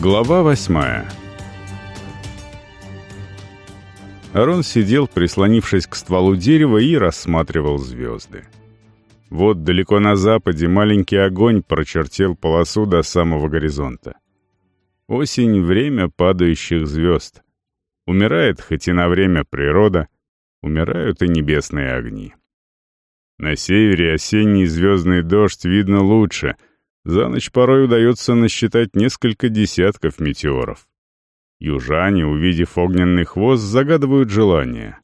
Глава восьмая Арон сидел, прислонившись к стволу дерева, и рассматривал звезды. Вот далеко на западе маленький огонь прочертил полосу до самого горизонта. Осень — время падающих звезд. Умирает хоть и на время природа, умирают и небесные огни. На севере осенний звездный дождь видно лучше — за ночь порой удается насчитать несколько десятков метеоров. Южане, увидев огненный хвост, загадывают желание.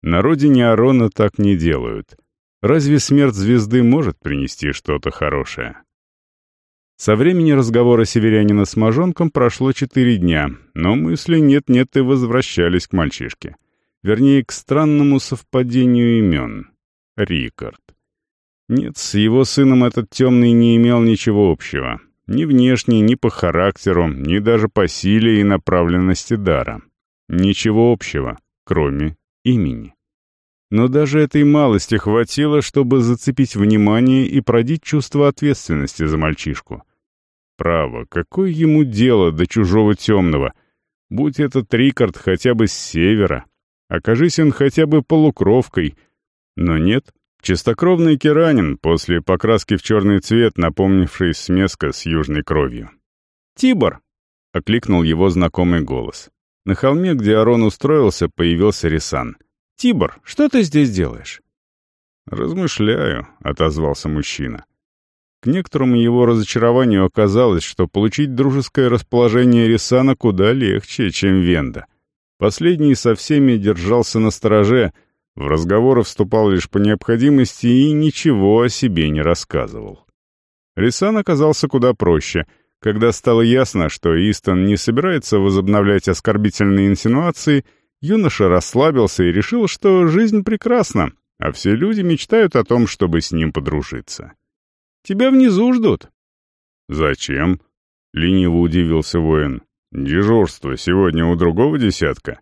На родине Арона так не делают. Разве смерть звезды может принести что-то хорошее? Со времени разговора северянина с мажонком прошло четыре дня, но мысли нет-нет и возвращались к мальчишке. Вернее, к странному совпадению имен. Рикард. Нет, с его сыном этот темный не имел ничего общего. Ни внешне, ни по характеру, ни даже по силе и направленности дара. Ничего общего, кроме имени. Но даже этой малости хватило, чтобы зацепить внимание и продить чувство ответственности за мальчишку. Право, какое ему дело до чужого темного? Будь этот Рикард хотя бы с севера. Окажись он хотя бы полукровкой. Но нет, Чистокровный керанин, после покраски в черный цвет, напомнивший смеска с южной кровью. «Тибор!» — окликнул его знакомый голос. На холме, где Арон устроился, появился Рисан. «Тибор, что ты здесь делаешь?» «Размышляю», — отозвался мужчина. К некоторому его разочарованию оказалось, что получить дружеское расположение Рисана куда легче, чем Венда. Последний со всеми держался на стороже — в разговоры вступал лишь по необходимости и ничего о себе не рассказывал. Рисан оказался куда проще, когда стало ясно, что Истон не собирается возобновлять оскорбительные инсинуации, юноша расслабился и решил, что жизнь прекрасна, а все люди мечтают о том, чтобы с ним подружиться. «Тебя внизу ждут». «Зачем?» — лениво удивился воин. «Дежурство сегодня у другого десятка?»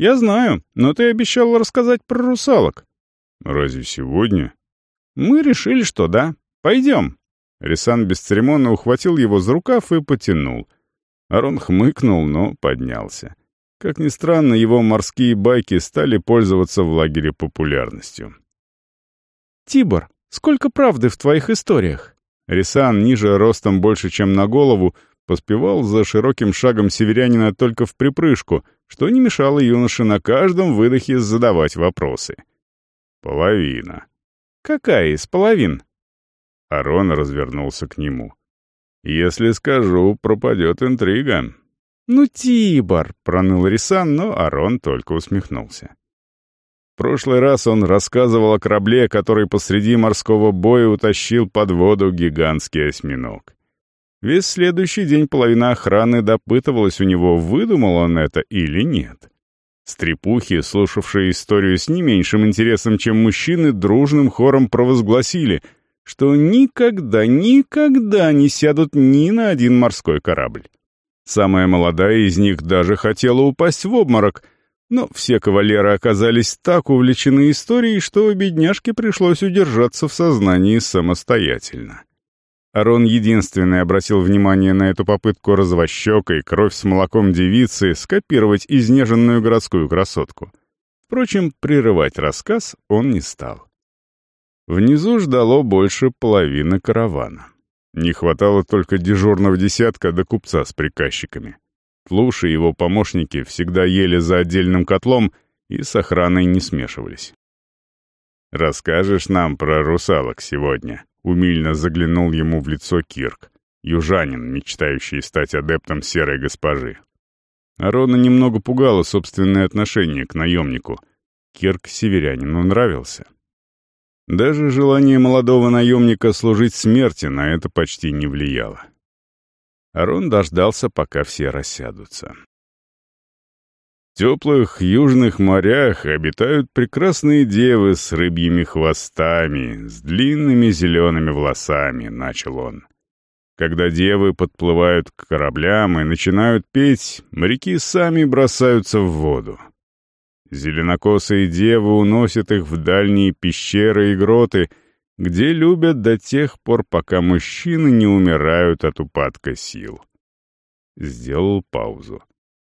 «Я знаю, но ты обещал рассказать про русалок». «Разве сегодня?» «Мы решили, что да. Пойдем». Рисан бесцеремонно ухватил его за рукав и потянул. Арон хмыкнул, но поднялся. Как ни странно, его морские байки стали пользоваться в лагере популярностью. «Тибор, сколько правды в твоих историях?» Рисан, ниже ростом больше, чем на голову, поспевал за широким шагом северянина только в припрыжку, что не мешало юноше на каждом выдохе задавать вопросы. «Половина». «Какая из половин?» Арон развернулся к нему. «Если скажу, пропадет интрига». «Ну, Тибор!» — проныл Рисан, но Арон только усмехнулся. В прошлый раз он рассказывал о корабле, который посреди морского боя утащил под воду гигантский осьминог. Весь следующий день половина охраны допытывалась у него, выдумал он это или нет. Стрепухи, слушавшие историю с не меньшим интересом, чем мужчины, дружным хором провозгласили, что никогда, никогда не сядут ни на один морской корабль. Самая молодая из них даже хотела упасть в обморок, но все кавалеры оказались так увлечены историей, что бедняжке пришлось удержаться в сознании самостоятельно. Арон единственный обратил внимание на эту попытку развощекой, кровь с молоком девицы скопировать изнеженную городскую красотку. Впрочем, прерывать рассказ он не стал. Внизу ждало больше половины каравана. Не хватало только дежурного десятка до купца с приказчиками. Тлуш и его помощники всегда ели за отдельным котлом и с охраной не смешивались. «Расскажешь нам про русалок сегодня?» Умильно заглянул ему в лицо Кирк, южанин, мечтающий стать адептом серой госпожи. Арона немного пугало собственное отношение к наемнику. Кирк северянину нравился. Даже желание молодого наемника служить смерти на это почти не влияло. Арон дождался, пока все рассядутся теплых южных морях обитают прекрасные девы с рыбьими хвостами, с длинными зелеными волосами», — начал он. Когда девы подплывают к кораблям и начинают петь, моряки сами бросаются в воду. Зеленокосые девы уносят их в дальние пещеры и гроты, где любят до тех пор, пока мужчины не умирают от упадка сил. Сделал паузу.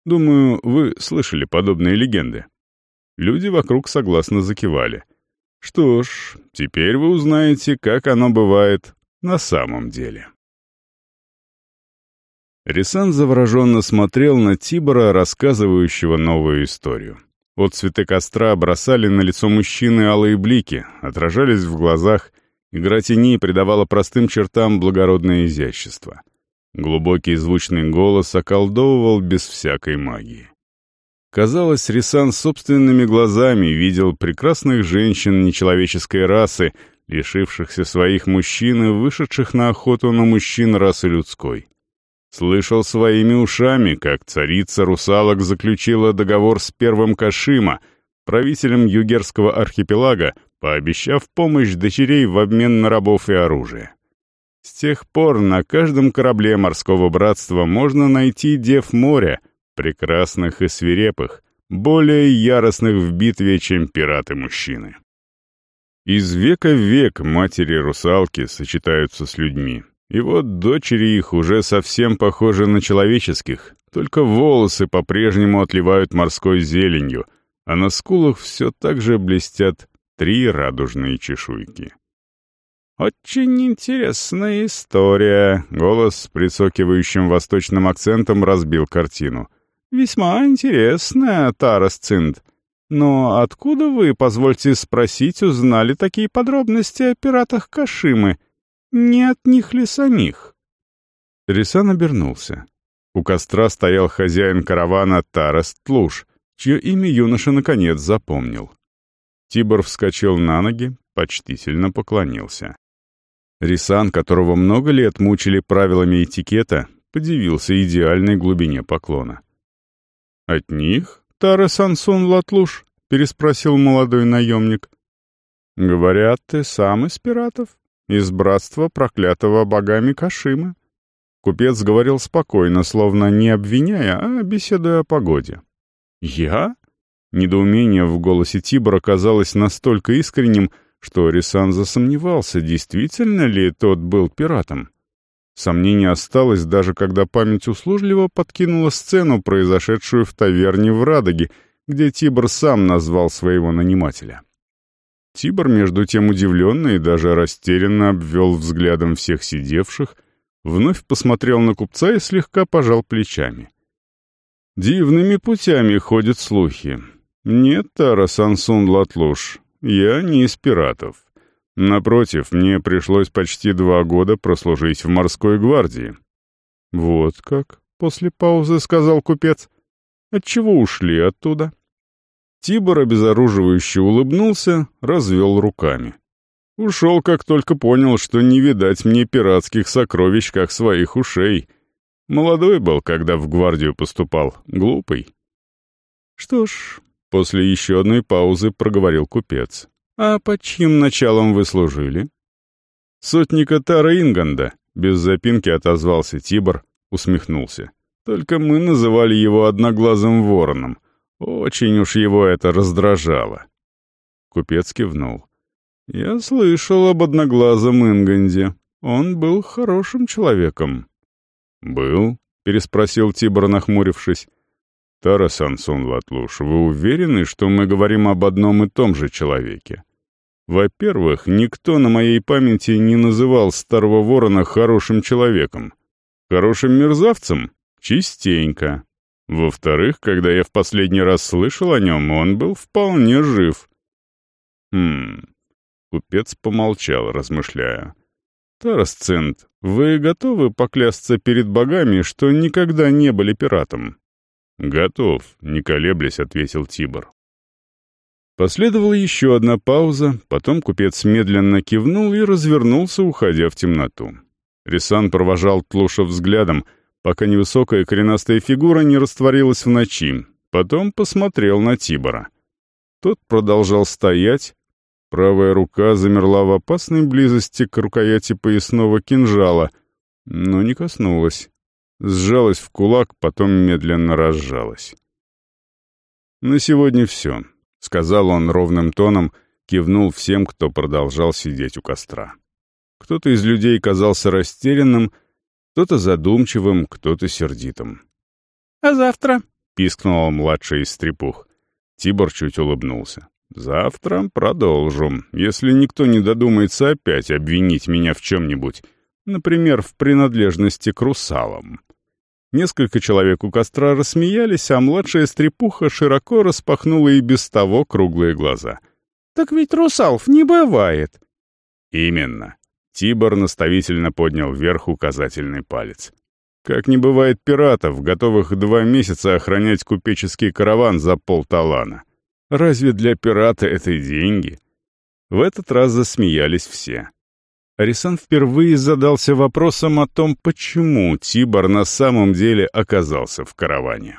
Думаю, вы слышали подобные легенды. Люди вокруг согласно закивали. Что ж, теперь вы узнаете, как оно бывает на самом деле. Рисан завороженно смотрел на Тибора, рассказывающего новую историю. От цветы костра бросали на лицо мужчины алые блики, отражались в глазах, игра теней придавала простым чертам благородное изящество. Глубокий звучный голос околдовывал без всякой магии. Казалось, Рисан собственными глазами видел прекрасных женщин нечеловеческой расы, лишившихся своих мужчин и вышедших на охоту на мужчин расы людской. Слышал своими ушами, как царица русалок заключила договор с первым Кашима, правителем югерского архипелага, пообещав помощь дочерей в обмен на рабов и оружие. С тех пор на каждом корабле морского братства можно найти дев моря, прекрасных и свирепых, более яростных в битве, чем пираты-мужчины. Из века в век матери-русалки сочетаются с людьми, и вот дочери их уже совсем похожи на человеческих, только волосы по-прежнему отливают морской зеленью, а на скулах все так же блестят три радужные чешуйки. «Очень интересная история», — голос с прицокивающим восточным акцентом разбил картину. «Весьма интересная, Тарас Цинт. Но откуда вы, позвольте спросить, узнали такие подробности о пиратах Кашимы?» Не от них ли самих?» Рисан обернулся. У костра стоял хозяин каравана Тарас Тлуш, чье имя юноша наконец запомнил. Тибор вскочил на ноги, почтительно поклонился. Рисан, которого много лет мучили правилами этикета, подивился идеальной глубине поклона. «От них, Тарас Ансун Латлуш?» — переспросил молодой наемник. «Говорят, ты сам из пиратов?» из братства проклятого богами Кашимы. Купец говорил спокойно, словно не обвиняя, а беседуя о погоде. «Я?» Недоумение в голосе Тибора казалось настолько искренним, что Рисан засомневался, действительно ли тот был пиратом. Сомнение осталось даже когда память услужливо подкинула сцену, произошедшую в таверне в Радоге, где Тибор сам назвал своего нанимателя. Тибор, между тем удивленный и даже растерянно обвел взглядом всех сидевших, вновь посмотрел на купца и слегка пожал плечами. «Дивными путями ходят слухи. Нет, Тара Сансун Латлуш, я не из пиратов. Напротив, мне пришлось почти два года прослужить в морской гвардии». «Вот как?» — после паузы сказал купец. «Отчего ушли оттуда?» Тибор обезоруживающе улыбнулся, развел руками. Ушел, как только понял, что не видать мне пиратских сокровищ, как своих ушей. Молодой был, когда в гвардию поступал, глупый. Что ж, после еще одной паузы проговорил купец. А под чьим началом вы служили? Сотника Тара Инганда, без запинки отозвался Тибор, усмехнулся. Только мы называли его одноглазым вороном — очень уж его это раздражало. Купец кивнул. «Я слышал об одноглазом Инганде. Он был хорошим человеком». «Был?» — переспросил Тибор, нахмурившись. «Тарас Ансун Латлуш, вы уверены, что мы говорим об одном и том же человеке? Во-первых, никто на моей памяти не называл старого ворона хорошим человеком. Хорошим мерзавцем? Частенько. Во-вторых, когда я в последний раз слышал о нем, он был вполне жив. Хм... Купец помолчал, размышляя. «Тарасцент, вы готовы поклясться перед богами, что никогда не были пиратом?» «Готов», — не колеблясь, ответил Тибор. Последовала еще одна пауза, потом купец медленно кивнул и развернулся, уходя в темноту. Рисан провожал Тлуша взглядом — пока невысокая коренастая фигура не растворилась в ночи. Потом посмотрел на Тибора. Тот продолжал стоять. Правая рука замерла в опасной близости к рукояти поясного кинжала, но не коснулась. Сжалась в кулак, потом медленно разжалась. «На сегодня все», — сказал он ровным тоном, кивнул всем, кто продолжал сидеть у костра. Кто-то из людей казался растерянным, Кто-то задумчивым, кто-то сердитым. «А завтра?» — пискнула младшая из стрепух. Тибор чуть улыбнулся. «Завтра продолжу, если никто не додумается опять обвинить меня в чем-нибудь, например, в принадлежности к русалам». Несколько человек у костра рассмеялись, а младшая стрепуха широко распахнула и без того круглые глаза. «Так ведь русалов не бывает!» «Именно!» Тибор наставительно поднял вверх указательный палец. «Как не бывает пиратов, готовых два месяца охранять купеческий караван за полталана. Разве для пирата это деньги?» В этот раз засмеялись все. Арисан впервые задался вопросом о том, почему Тибор на самом деле оказался в караване.